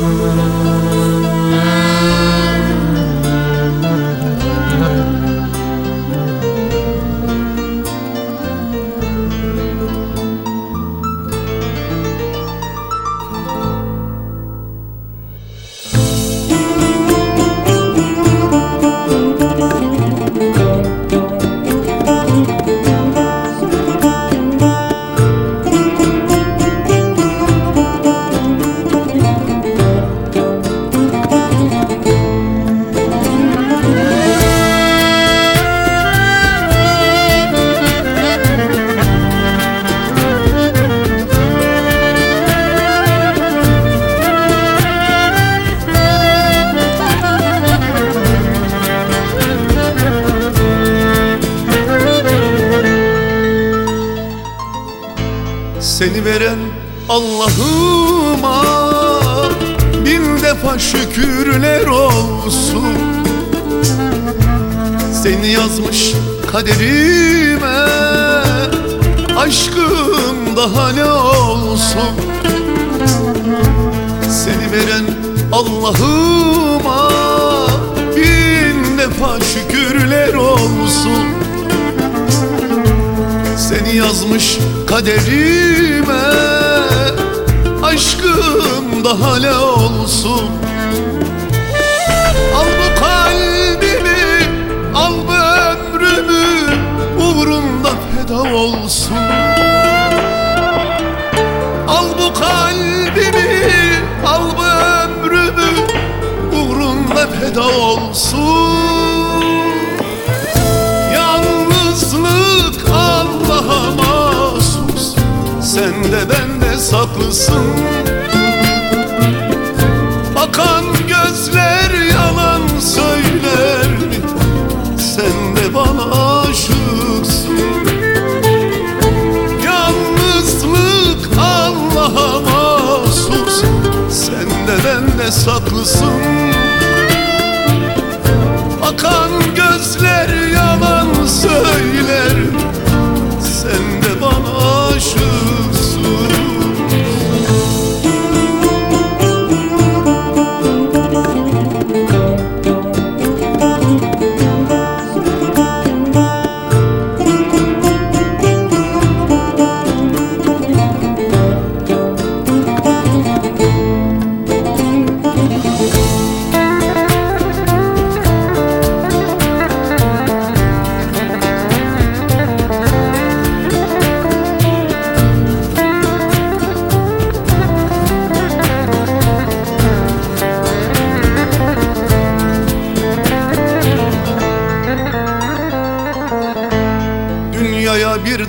love. Seni veren Allah'ıma Bin defa şükürler olsun. Seni yazmış kaderime Aşkım daha ne olsun. Seni veren Allah'ıma Bin defa şükürler olsun yazmış kaderime. Aşkım daha ne olsun? Al bu kalbimi Al bu ömrümü Uğrunda feda olsun. Al bu kalbimi Al bu ömrümü Uğrunda feda olsun de bende saklısın. Bakan gözler yalan söyler mi? Sen de bana aşıksın. Yalnızlık Allah'a mahsus Sen de bende saklısın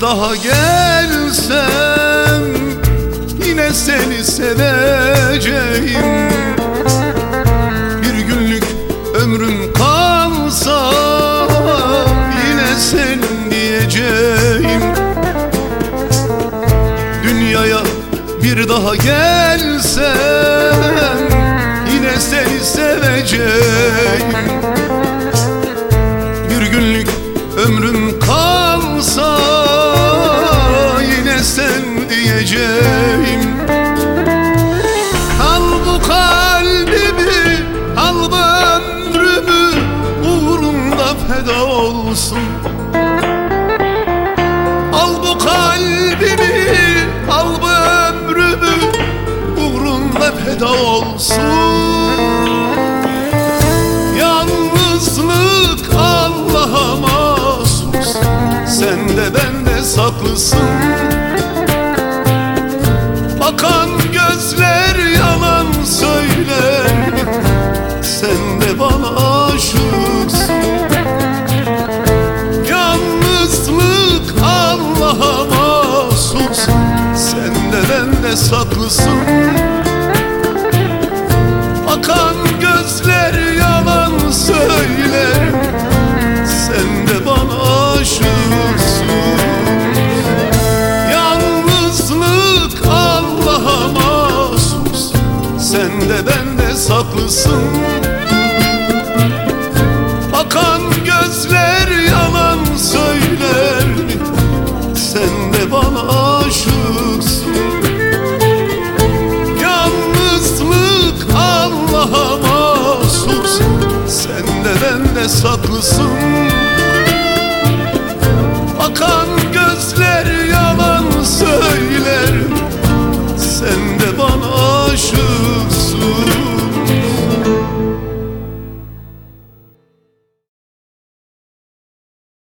daha gelsem Yine seni seveceğim. Bir günlük ömrüm kalsa Yine sen diyeceğim. Dünyaya bir daha gelsem Yine seni seveceğim diyeceğim. Al bu kalbimi, al bu ömrümü uğrunda feda olsun. Al bu kalbimi, al bu ömrümü uğrunda feda olsun. Yalnızlık Allah'a mahsus. Sen de bende saklısın saklısın. Akan gözler yalan söyler Sen de bana aşıksın. Yalnızlık Allah'a mahsus. Sen de bende saklısın benden saklısın. Akan gözler yalan söyler.